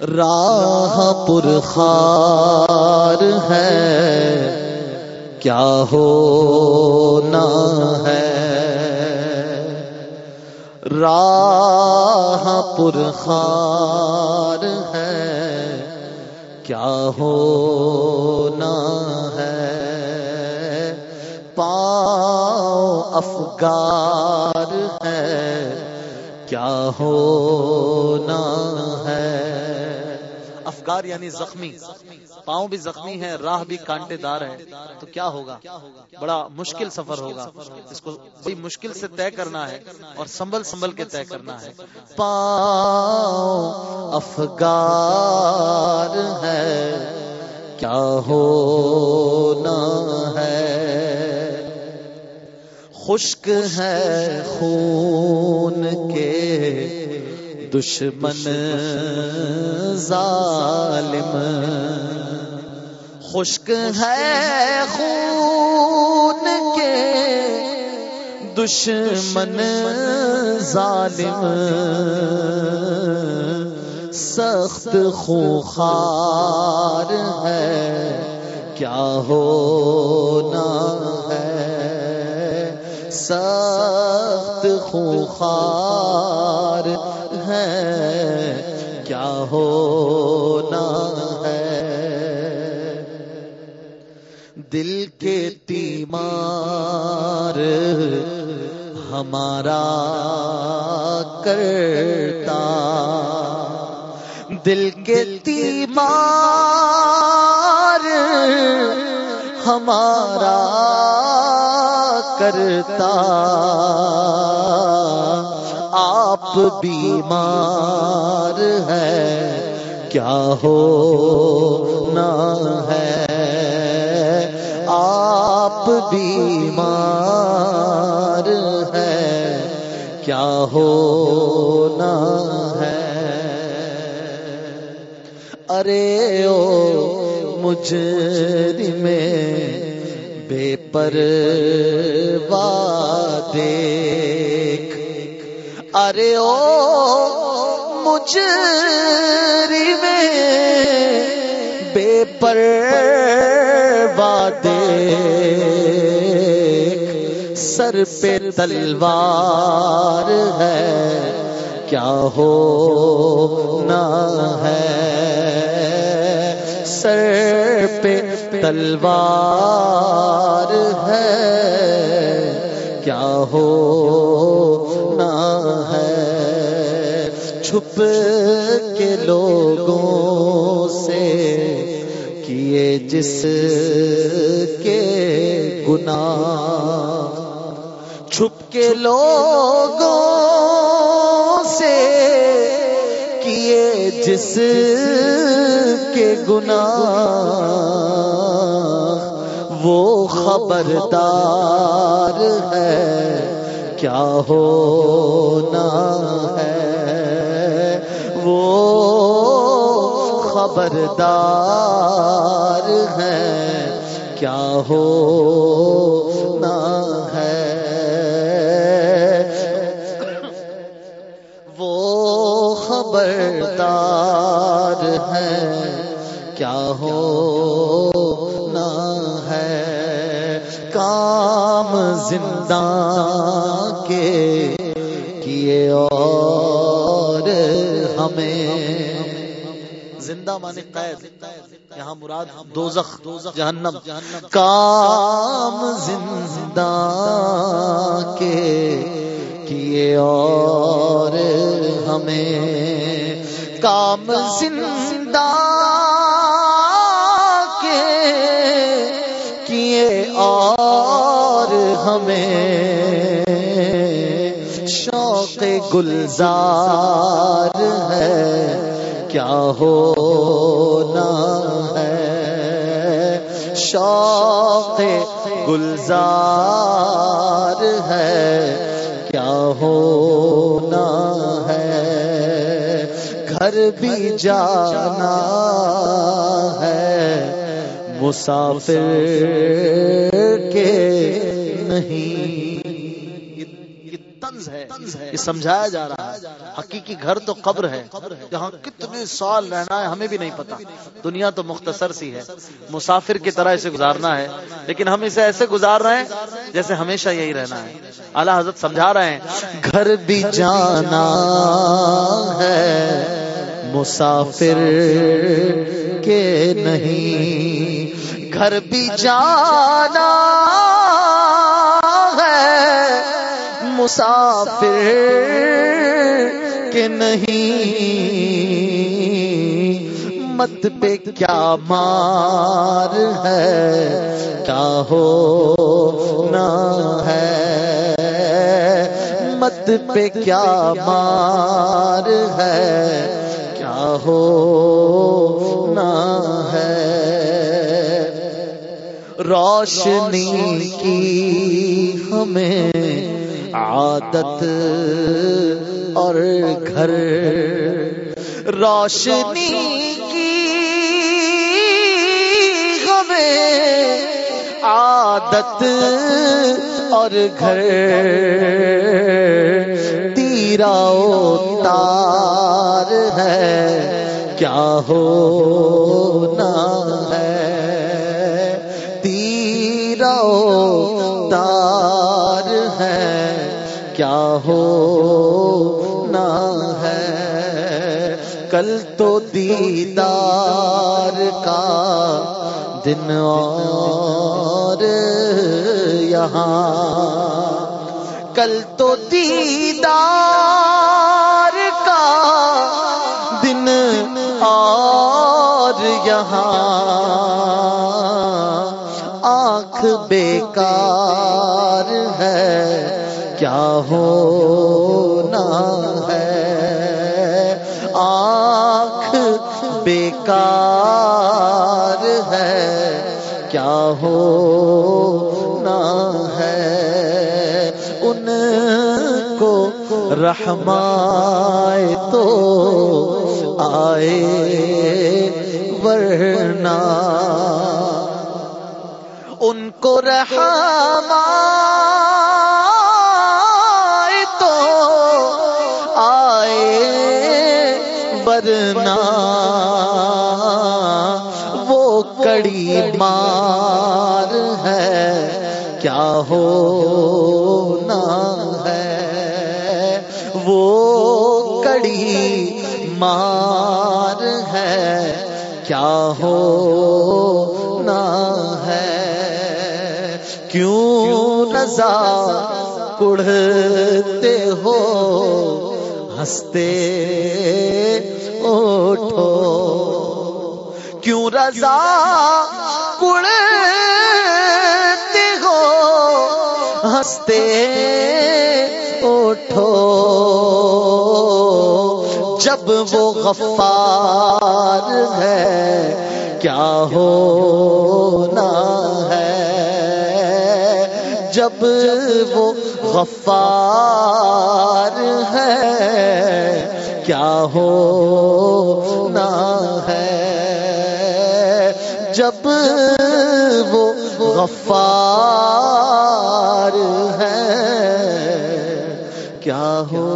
راہ پرخار ہے۔ کیا ہونا ہے؟ راہ پرخار ہے۔ کیا ہونا ہے؟ پاؤ افگار ہے۔ کیا ہونا افگار یعنی زخمی، پاؤں بھی زخمی ہے راہ بھی کانٹے دار ہے تو کیا ہوگا؟ بڑا مشکل سفر ہوگا۔ اس کو بڑی مشکل سے طے کرنا ہے اور سنبھل سنبھل کے طے کرنا ہے۔ پاؤں افگار ہے، کیا ہونا ہے؟ خشک ہے خون کے دشمن ظالم۔ خشک ہے خون کے دشمن ظالم۔ سخت خوخار ہے۔ کیا ہونا ہے؟ سخت خوخار۔ ہے کیا ہونا ہے؟ دل کے تیمار ہمارا کرتا دل کے تیمار ہمارا کرتا۔ آپ بیمار ہے۔ کیا ہو ہے۔ آپ بیمار ہے۔ کیا ہو ہے۔ ارے او مجھ میں بے پر دیکھ ارے او مجھ میں بے پر دے سر پہ تلوار ہے، کیا ہو نہ ہے؟ سر پہ تلوار ہے، کیا ہو چھپ کے لوگوں سے کیے جس کے گنا چھپ کے لوگوں سے کیے جس کے گنا وہ خبردار ہے، کیا ہونا ہے؟ وہ خبردار ہے۔ کیا ہو نہ ہے؟ وہ خبردار ہے۔ کیا ہو نہ ہے؟ کام زندہ کے زندہ مانے قید یہاں مراد دوزخ جہنم۔ کام زندہ کے کیے اور ہمیں کام زندہ کے کیے اور ہمیں شوق گلزار ہے۔ کیا ہونا ہے۔ شوق گلزار ہے۔ کیا ہونا ہے؟ گھر بھی جانا ہے۔ مسافر کے نہیں یہ سمجھایا جا رہا ہے۔ حقیقی گھر تو قبر ہے۔ جہاں کتنے سال رہنا ہے ہمیں بھی نہیں پتا۔ دنیا تو مختصر سی ہے۔ مسافر کی طرح اسے گزارنا ہے۔ لیکن ہم اسے ایسے گزار رہے ہیں جیسے ہمیشہ یہی رہنا ہے۔ اعلیٰ حضرت سمجھا رہے ہیں۔ گھر بھی جانا ہے۔ مسافر کے نہیں۔ گھر بھی جانا مسافر کے نہیں۔ مت پہ کیا مار ہے کیا ہو نہ ہے۔ مت پہ کیا مار ہے، کیا ہو نہ ہے۔ روشنی کی ہمیں عادت اور گھر روشنی عادت اور گھر تیرا تار ہے۔ کیا ہو نہ ہے؟ تیرا تار کیا ہو؟ نہ ہے۔ کل تو دیدار کا دن اور یہاں۔ کل تو دیدار کا دن اور یہاں۔ آنکھ بیکار ہے۔ کیا ہونا ہے؟ آنکھ بیکار ہے، کیا ہونا ہے؟ ان کو رحمائے تو آئے، ورنہ ان کو رحمائے ورنہ وہ کڑی مار ہے۔ کیا ہونا ہے؟ وہ کڑی مار ہے۔ کیا ہونا ہے؟ کیوں رضا کڑھتے ہو؟ ہنستے اٹھو۔ کیوں رضا کڑتے ہو؟ ہنستے اٹھو۔ جب وہ غفار ہے، کیا ہونا ہے؟ جب وہ غفار ہے کیا ہو نہ ہے؟ جب وہ غفار ہے کیا ہو